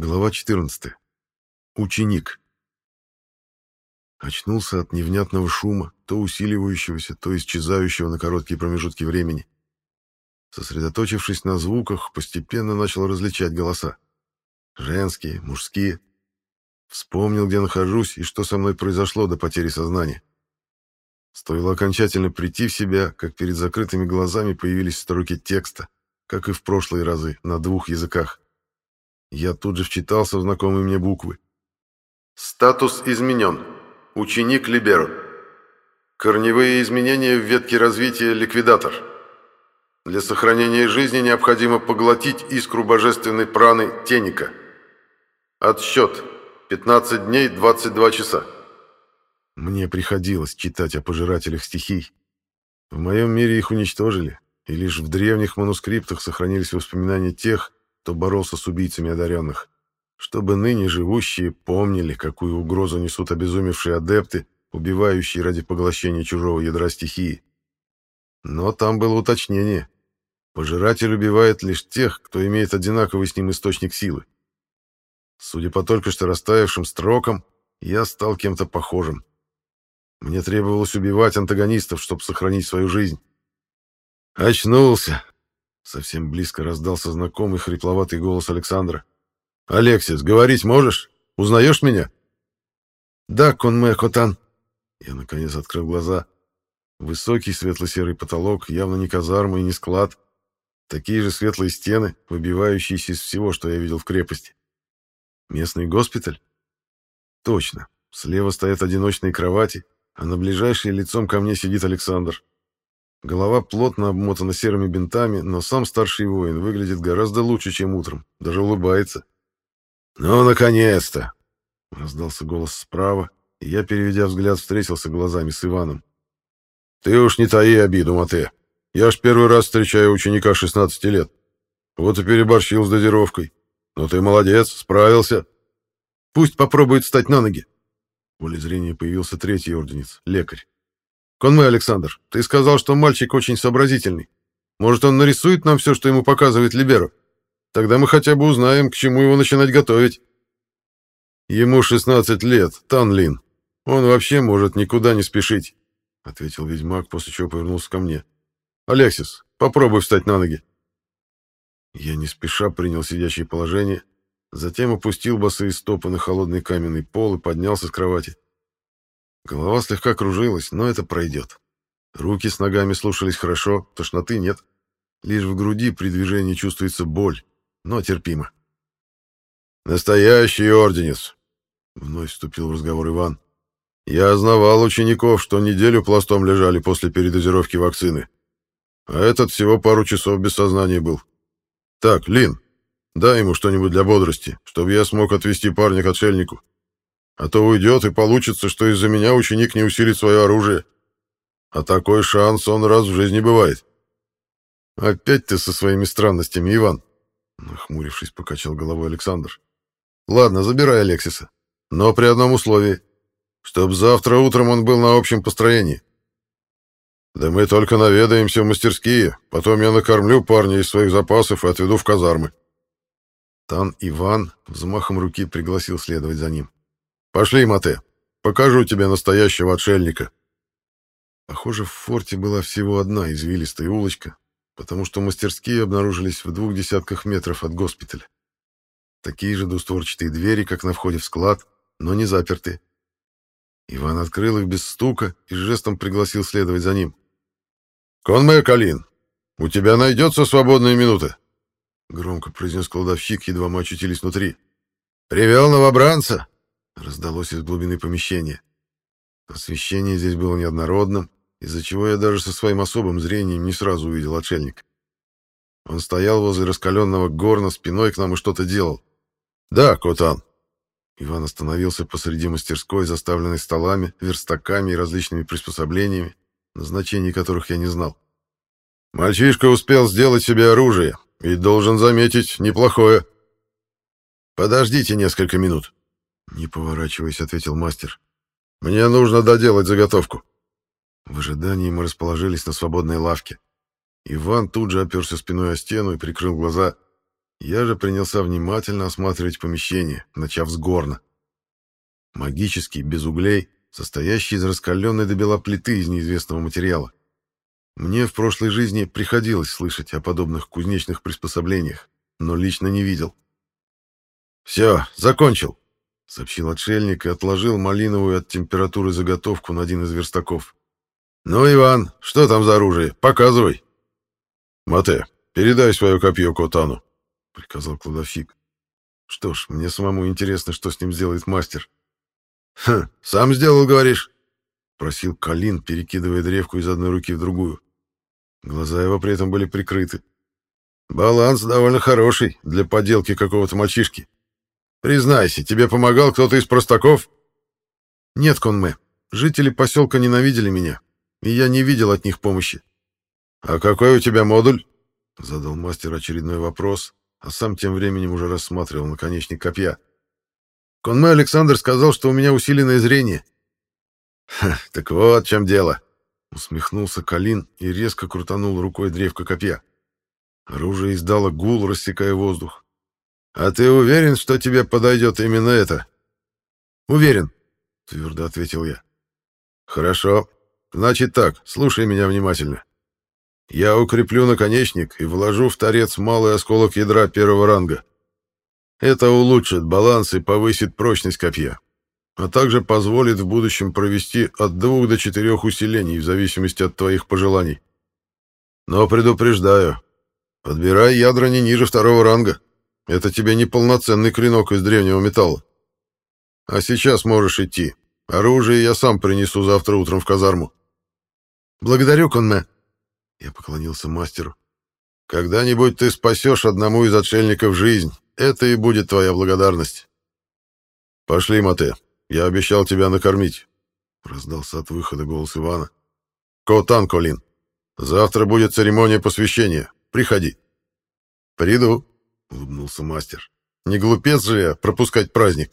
Глава 14. Ученик. Очнулся от невнятного шума, то усиливающегося, то исчезающего на короткие промежутки времени. Сосредоточившись на звуках, постепенно начал различать голоса. Женские, мужские. Вспомнил, где нахожусь и что со мной произошло до потери сознания. Стоило окончательно прийти в себя, как перед закрытыми глазами появились строки текста, как и в прошлые разы, на двух языках. Я тут же вчитался в знакомые мне буквы. Статус изменен. Ученик Либеро. Корневые изменения в ветке развития Ликвидатор. Для сохранения жизни необходимо поглотить искру божественной праны Теника. Отсчет. 15 дней, 22 часа. Мне приходилось читать о пожирателях стихий. В моем мире их уничтожили, и лишь в древних манускриптах сохранились воспоминания тех, кто боролся с убийцами одаренных, чтобы ныне живущие помнили, какую угрозу несут обезумевшие адепты, убивающие ради поглощения чужого ядра стихии. Но там было уточнение. Пожиратель убивает лишь тех, кто имеет одинаковый с ним источник силы. Судя по только что растаявшим строкам, я стал кем-то похожим. Мне требовалось убивать антагонистов, чтобы сохранить свою жизнь. Очнулся. Совсем близко раздался знакомый хрипловатый голос Александра. «Алексис, говорить можешь? Узнаешь меня?» «Да, Конме Котан». Я, наконец, открыл глаза. Высокий светло-серый потолок, явно не казарма и не склад. Такие же светлые стены, выбивающиеся из всего, что я видел в крепости. Местный госпиталь? Точно. Слева стоят одиночные кровати, а на ближайшей лицом ко мне сидит Александр. Голова плотно обмотана серыми бинтами, но сам старший воин выглядит гораздо лучше, чем утром, даже улыбается. «Ну, наконец-то!» — раздался голос справа, и я, переведя взгляд, встретился глазами с Иваном. «Ты уж не таи обиду, Мате. Я ж первый раз встречаю ученика 16 лет. Вот и переборщил с дозировкой. Но ты молодец, справился. Пусть попробует встать на ноги». В поле зрения появился третий орденец, лекарь. «Конмэ, Александр, ты сказал, что мальчик очень сообразительный. Может, он нарисует нам все, что ему показывает Либеро? Тогда мы хотя бы узнаем, к чему его начинать готовить». «Ему 16 лет, Танлин. Он вообще может никуда не спешить», — ответил ведьмак, после чего повернулся ко мне. «Алексис, попробуй встать на ноги». Я не спеша принял сидящее положение, затем опустил босые стопы на холодный каменный пол и поднялся с кровати. Голова слегка кружилась, но это пройдет. Руки с ногами слушались хорошо, тошноты нет. Лишь в груди при движении чувствуется боль, но терпимо. «Настоящий орденец!» — вновь вступил в разговор Иван. «Я знавал учеников, что неделю пластом лежали после передозировки вакцины. А этот всего пару часов без сознания был. Так, Лин, дай ему что-нибудь для бодрости, чтобы я смог отвезти парня к отшельнику. А то уйдет, и получится, что из-за меня ученик не усилит свое оружие. А такой шанс он раз в жизни бывает. Опять ты со своими странностями, Иван. Нахмурившись, покачал головой Александр. Ладно, забирай Алексиса. Но при одном условии. Чтоб завтра утром он был на общем построении. Да мы только наведаемся в мастерские. Потом я накормлю парня из своих запасов и отведу в казармы. Тан Иван взмахом руки пригласил следовать за ним. Пошли, Мате, покажу тебе настоящего отшельника. Похоже, в форте была всего одна извилистая улочка, потому что мастерские обнаружились в двух десятках метров от госпиталя. Такие же двустворчатые двери, как на входе в склад, но не заперты. Иван открыл их без стука и жестом пригласил следовать за ним. «Конмэ Калин, у тебя найдется свободная минута?» Громко произнес кладовщик, едва мы очутились внутри. «Привел новобранца?» Раздалось из глубины помещения. Освещение здесь было неоднородным, из-за чего я даже со своим особым зрением не сразу увидел отшельника. Он стоял возле раскаленного горна спиной к нам и что-то делал. «Да, Котан». Иван остановился посреди мастерской, заставленной столами, верстаками и различными приспособлениями, назначений которых я не знал. «Мальчишка успел сделать себе оружие и, должен заметить, неплохое. Подождите несколько минут». Не поворачиваясь, ответил мастер. Мне нужно доделать заготовку. В ожидании мы расположились на свободной лавке. Иван тут же оперся спиной о стену и прикрыл глаза. Я же принялся внимательно осматривать помещение, начав с горна. Магический, без углей, состоящий из раскаленной до бела плиты из неизвестного материала. Мне в прошлой жизни приходилось слышать о подобных кузнечных приспособлениях, но лично не видел. «Все, закончил», — сообщил отшельник и отложил малиновую от температуры заготовку на один из верстаков. «Ну, Иван, что там за оружие? Показывай». «Мате, передай свое копье Котану», — приказал кладовщик. «Что ж, мне самому интересно, что с ним сделает мастер». «Хм, сам сделал, говоришь?» — просил Калин, перекидывая древку из одной руки в другую. Глаза его при этом были прикрыты. «Баланс довольно хороший для поделки какого-то мальчишки. Признайся, тебе помогал кто-то из простаков?» «Нет, Конме, жители поселка ненавидели меня, и я не видел от них помощи». «А какой у тебя модуль?» — задал мастер очередной вопрос, а сам тем временем уже рассматривал наконечник копья. Конме Александр сказал, что у меня усиленное зрение. Ха, так вот в чем дело. Усмехнулся Калин и резко крутанул рукой древко копья. Оружие издало гул, рассекая воздух. «А ты уверен, что тебе подойдет именно это?» «Уверен», — твердо ответил я. «Хорошо. Значит так, слушай меня внимательно. Я укреплю наконечник и вложу в торец малый осколок ядра первого ранга. Это улучшит баланс и повысит прочность копья, а также позволит в будущем провести от двух до четырех усилений в зависимости от твоих пожеланий. Но предупреждаю, подбирай ядра не ниже второго ранга. Это тебе не полноценный клинок из древнего металла. А сейчас можешь идти. Оружие я сам принесу завтра утром в казарму. Благодарю, Конме. Я поклонился мастеру. Когда-нибудь ты спасешь одному из отшельников жизнь, это и будет твоя благодарность. Пошли, Мате. Я обещал тебя накормить. Раздался от выхода голос Ивана. Котан, Колин. Завтра будет церемония посвящения. Приходи. Приду, улыбнулся мастер. Не глупец же я пропускать праздник.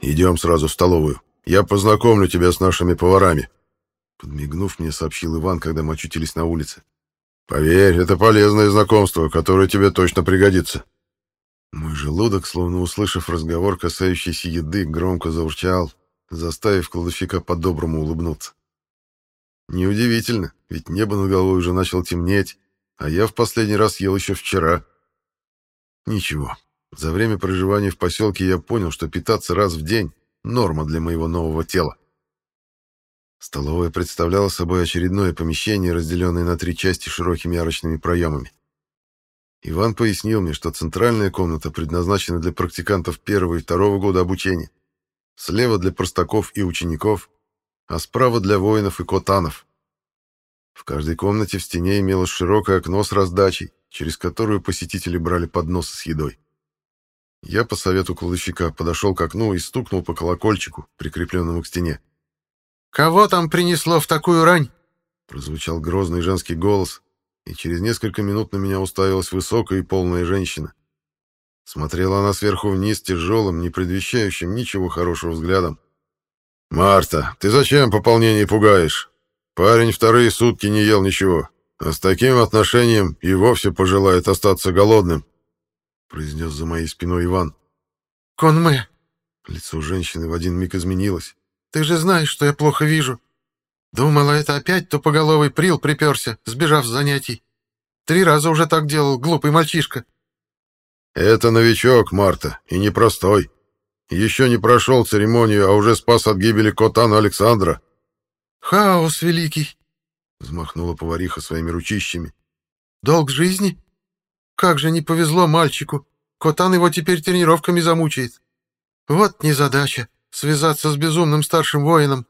Идем сразу в столовую. Я познакомлю тебя с нашими поварами. Подмигнув мне, сообщил Иван, когда мы очутились на улице. «Поверь, это полезное знакомство, которое тебе точно пригодится». Мой желудок, словно услышав разговор, касающийся еды, громко заурчал, заставив кладовщика по-доброму улыбнуться. Неудивительно, ведь небо над головой уже начало темнеть, а я в последний раз ел еще вчера. Ничего, за время проживания в поселке я понял, что питаться раз в день — норма для моего нового тела. Столовая представляла собой очередное помещение, разделенное на три части широкими арочными проемами. Иван пояснил мне, что центральная комната предназначена для практикантов первого и второго года обучения, слева для простаков и учеников, а справа для воинов и котанов. В каждой комнате в стене имелось широкое окно с раздачей, через которую посетители брали подносы с едой. Я по совету кладовщика подошел к окну и стукнул по колокольчику, прикрепленному к стене. «Кого там принесло в такую рань?» Прозвучал грозный женский голос, и через несколько минут на меня уставилась высокая и полная женщина. Смотрела она сверху вниз тяжелым, не предвещающим ничего хорошего взглядом. «Марта, ты зачем пополнение пугаешь? Парень вторые сутки не ел ничего, а с таким отношением и вовсе пожелает остаться голодным», произнес за моей спиной Иван. «Конме!» Лицо женщины в один миг изменилось. Ты же знаешь, что я плохо вижу. Думала, это опять тупоголовый прил приперся, сбежав с занятий. Три раза уже так делал, глупый мальчишка. Это новичок, Марта, и непростой. Еще не прошел церемонию, а уже спас от гибели Котана Александра. Хаос великий, взмахнула повариха своими ручищами. Долг жизни? Как же не повезло мальчику. Котан его теперь тренировками замучает. Вот незадача связаться с безумным старшим воином.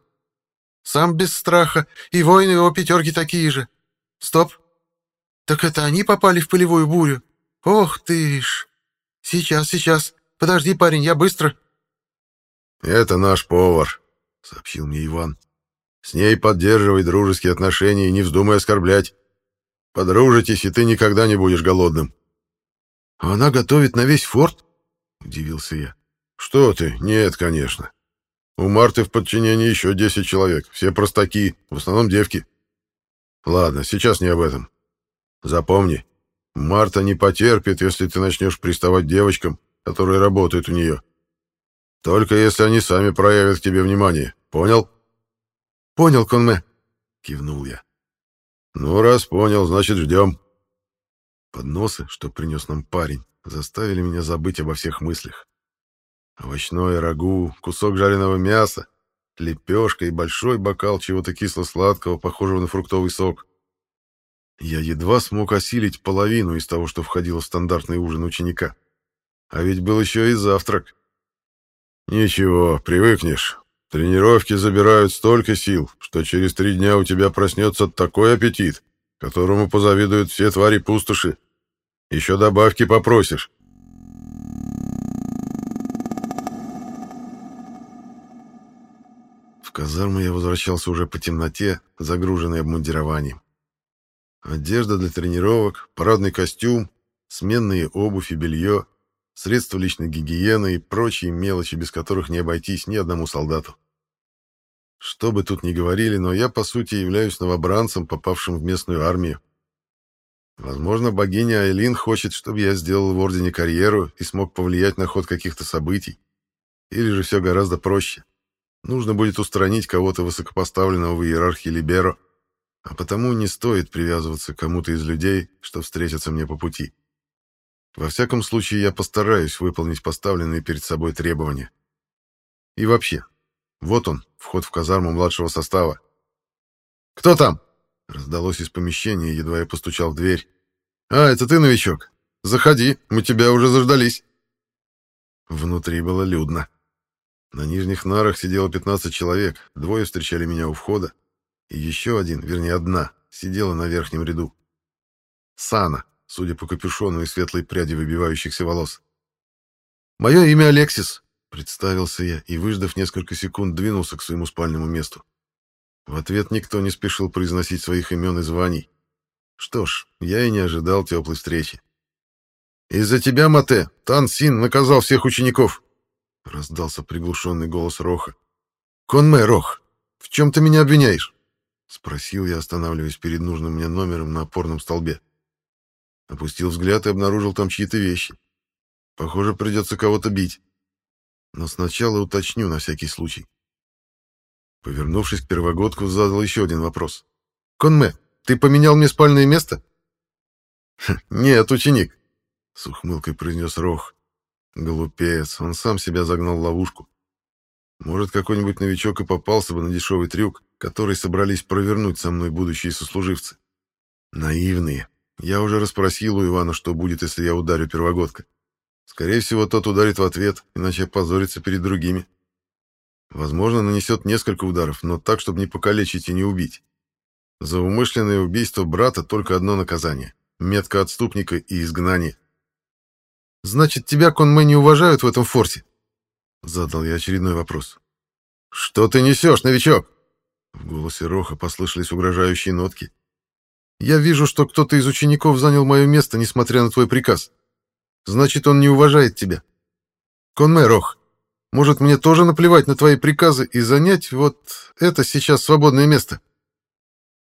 Сам без страха, и воины его пятерки такие же. Стоп. Так это они попали в пылевую бурю? Ох ты ж! Сейчас, сейчас. Подожди, парень, я быстро. Это наш повар, сообщил мне Иван. С ней поддерживай дружеские отношения и не вздумай оскорблять. Подружитесь, и ты никогда не будешь голодным. А она готовит на весь форт? Удивился я. «Что ты? Нет, конечно. У Марты в подчинении еще 10 человек, все простаки, в основном девки». Ладно, сейчас не об этом. Запомни, Марта не потерпит, если ты начнешь приставать девочкам, которые работают у нее. Только если они сами проявят к тебе внимание. Понял? Понял, Конме, кивнул я. Ну, раз понял, значит, ждем. Подносы, что принес нам парень, заставили меня забыть обо всех мыслях. Овощное рагу, кусок жареного мяса, лепешка и большой бокал чего-то кисло-сладкого, похожего на фруктовый сок. Я едва смог осилить половину из того, что входило в стандартный ужин ученика. А ведь был еще и завтрак. «Ничего, привыкнешь. Тренировки забирают столько сил, что через три дня у тебя проснется такой аппетит, которому позавидуют все твари пустоши. Еще добавки попросишь». В казарму я возвращался уже по темноте, загруженный обмундированием. Одежда для тренировок, парадный костюм, сменные обувь и белье, средства личной гигиены и прочие мелочи, без которых не обойтись ни одному солдату. Что бы тут ни говорили, но я, по сути, являюсь новобранцем, попавшим в местную армию. Возможно, богиня Айлин хочет, чтобы я сделал в Ордене карьеру и смог повлиять на ход каких-то событий. Или же все гораздо проще. Нужно будет устранить кого-то высокопоставленного в иерархии Либеро, а потому не стоит привязываться к кому-то из людей, что встретятся мне по пути. Во всяком случае, я постараюсь выполнить поставленные перед собой требования. И вообще, вот он, вход в казарму младшего состава. «Кто там?» — раздалось из помещения, едва я постучал в дверь. «А, это ты, новичок? Заходи, мы тебя уже заждались». Внутри было людно. На нижних нарах сидело 15 человек, двое встречали меня у входа, и еще один, вернее одна, сидела на верхнем ряду. Сана, судя по капюшону и светлой пряди выбивающихся волос. «Мое имя Алексис», — представился я и, выждав несколько секунд, двинулся к своему спальному месту. В ответ никто не спешил произносить своих имен и званий. Что ж, я и не ожидал теплой встречи. «Из-за тебя, Мате, Тан Син наказал всех учеников», — раздался приглушенный голос Роха. «Конме, Рох, в чем ты меня обвиняешь?» — спросил я, останавливаясь перед нужным мне номером на опорном столбе. Опустил взгляд и обнаружил там чьи-то вещи. Похоже, придется кого-то бить. Но сначала уточню на всякий случай. Повернувшись к первогодку, задал еще один вопрос. «Конме, ты поменял мне спальное место?» «Нет, ученик», — с ухмылкой произнес Рох. Глупец, он сам себя загнал в ловушку. Может, какой-нибудь новичок и попался бы на дешевый трюк, который собрались провернуть со мной будущие сослуживцы. Наивные. Я уже расспросил у Ивана, что будет, если я ударю первогодка. Скорее всего, тот ударит в ответ, иначе опозорится перед другими. Возможно, нанесет несколько ударов, но так, чтобы не покалечить и не убить. За умышленное убийство брата только одно наказание — метка отступника и изгнание. Значит, тебя, Конмэ, не уважают в этом форсе? Задал я очередной вопрос. Что ты несешь, новичок? В голосе Роха послышались угрожающие нотки. Я вижу, что кто-то из учеников занял мое место, несмотря на твой приказ. Значит, он не уважает тебя. Конмэ, Рох, может, мне тоже наплевать на твои приказы и занять вот это сейчас свободное место?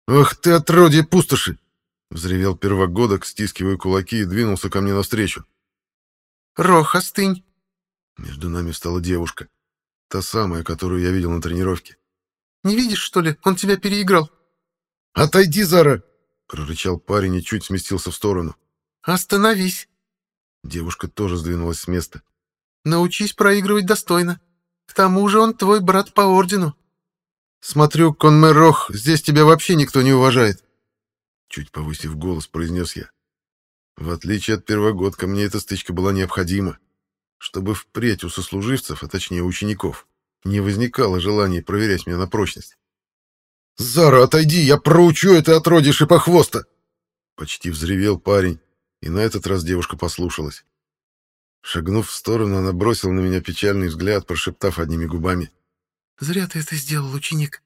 Ах ты, отродье пустоши! Взревел первогодок, стискивая кулаки, и двинулся ко мне навстречу. «Рох, остынь!» Между нами встала девушка. Та самая, которую я видел на тренировке. «Не видишь, что ли? Он тебя переиграл». «Отойди, Зара!» — прорычал парень и чуть сместился в сторону. «Остановись!» Девушка тоже сдвинулась с места. «Научись проигрывать достойно. К тому же он твой брат по ордену». «Смотрю, Конмер Рох, здесь тебя вообще никто не уважает!» Чуть повысив голос, произнес я. В отличие от первогодка, мне эта стычка была необходима, чтобы впредь у сослуживцев, а точнее учеников, не возникало желания проверять меня на прочность. «Зара, отойди, я проучу это отродье шипохвоста!» Почти взревел парень, и на этот раз девушка послушалась. Шагнув в сторону, она бросила на меня печальный взгляд, прошептав одними губами. «Зря ты это сделал, ученик».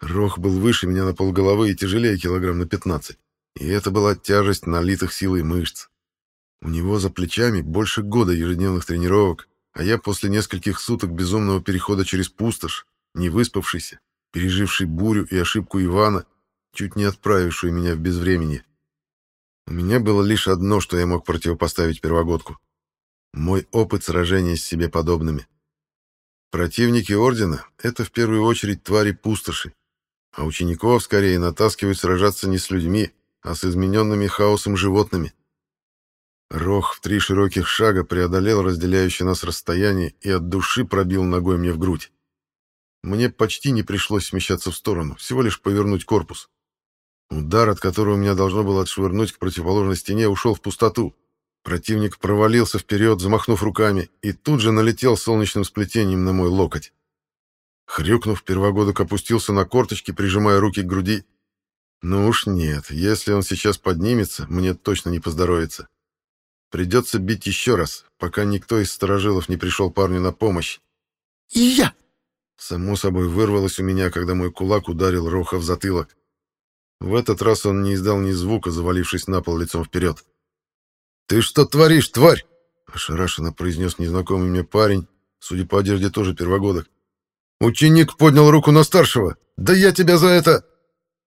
Рох был выше меня на полголовы и тяжелее килограмм на пятнадцать. И это была тяжесть налитых силой мышц. У него за плечами больше года ежедневных тренировок, а я после нескольких суток безумного перехода через пустошь, не выспавшийся, переживший бурю и ошибку Ивана, чуть не отправившую меня в безвременье. У меня было лишь одно, что я мог противопоставить первогодку. Мой опыт сражения с себе подобными. Противники Ордена — это в первую очередь твари пустоши, а учеников скорее натаскивают сражаться не с людьми, а с измененными хаосом животными. Рох в три широких шага преодолел разделяющее нас расстояние и от души пробил ногой мне в грудь. Мне почти не пришлось смещаться в сторону, всего лишь повернуть корпус. Удар, от которого меня должно было отшвырнуть к противоположной стене, ушел в пустоту. Противник провалился вперед, замахнув руками, и тут же налетел солнечным сплетением на мой локоть. Хрюкнув, первогодок опустился на корточки, прижимая руки к груди. Ну уж нет, если он сейчас поднимется, мне точно не поздоровится. Придется бить еще раз, пока никто из сторожилов не пришел парню на помощь. «И я!» Само собой вырвалось у меня, когда мой кулак ударил Роха в затылок. В этот раз он не издал ни звука, завалившись на пол лицом вперед. «Ты что творишь, тварь?» — ошарашенно произнес незнакомый мне парень, судя по одежде тоже первогодок. «Ученик поднял руку на старшего! Да я тебя за это...»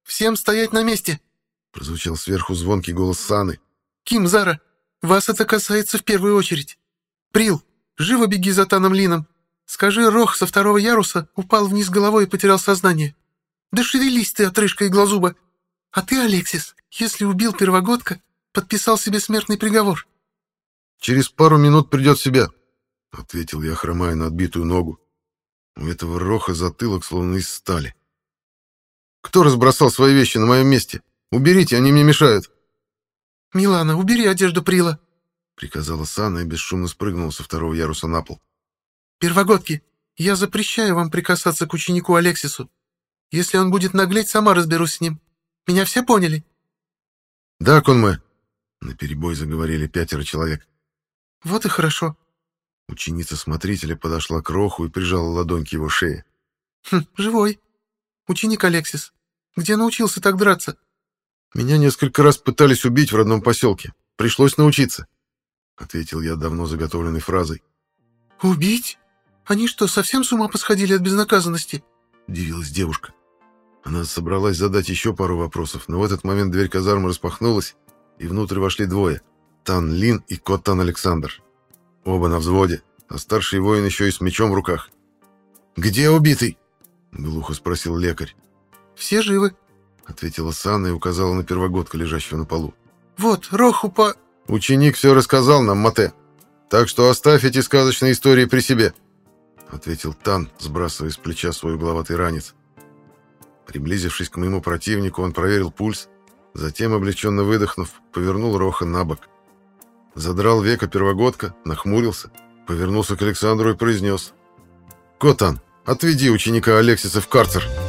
«Всем стоять на месте!» — прозвучал сверху звонкий голос Саны. «Ким, Зара, вас это касается в первую очередь. Прил, живо беги за Таном Лином. Скажи, Рох со второго яруса упал вниз головой и потерял сознание. Да шевелись ты, отрыжка иглозуба. А ты, Алексис, если убил первогодка, подписал себе смертный приговор. «Через пару минут придет в себя», — ответил я, хромая на отбитую ногу. У этого роха затылок словно из стали. «Кто разбросал свои вещи на моем месте? Уберите, они мне мешают». «Милана, убери одежду Прила», — приказала Сана и бесшумно спрыгнула со второго яруса на пол. «Первогодки, я запрещаю вам прикасаться к ученику Алексису. Если он будет наглеть, сама разберусь с ним. Меня все поняли?» «Да, Конме», — наперебой заговорили пятеро человек. «Вот и хорошо». Ученица смотрителя подошла к Роху и прижала ладонь к его шее. «Хм, живой. Ученик Алексис. Где научился так драться?» «Меня несколько раз пытались убить в родном поселке. Пришлось научиться», — ответил я давно заготовленной фразой. «Убить? Они что, совсем с ума посходили от безнаказанности?» — удивилась девушка. Она собралась задать еще пару вопросов, но в этот момент дверь казармы распахнулась, и внутрь вошли двое — Тан Лин и Коттан Александр. Оба на взводе, а старший воин еще и с мечом в руках. «Где убитый?» — глухо спросил лекарь. «Все живы», — ответила Санна и указала на первогодка, лежащего на полу. «Вот, Роху по...» «Ученик все рассказал нам, Мате, так что оставь эти сказочные истории при себе», — ответил Тан, сбрасывая с плеча свой угловатый ранец. Приблизившись к моему противнику, он проверил пульс, затем, облегченно выдохнув, повернул Роха на бок. Задрал века первогодка, нахмурился, повернулся к Александру и произнес. «Котан, отведи ученика Алексиса в карцер!»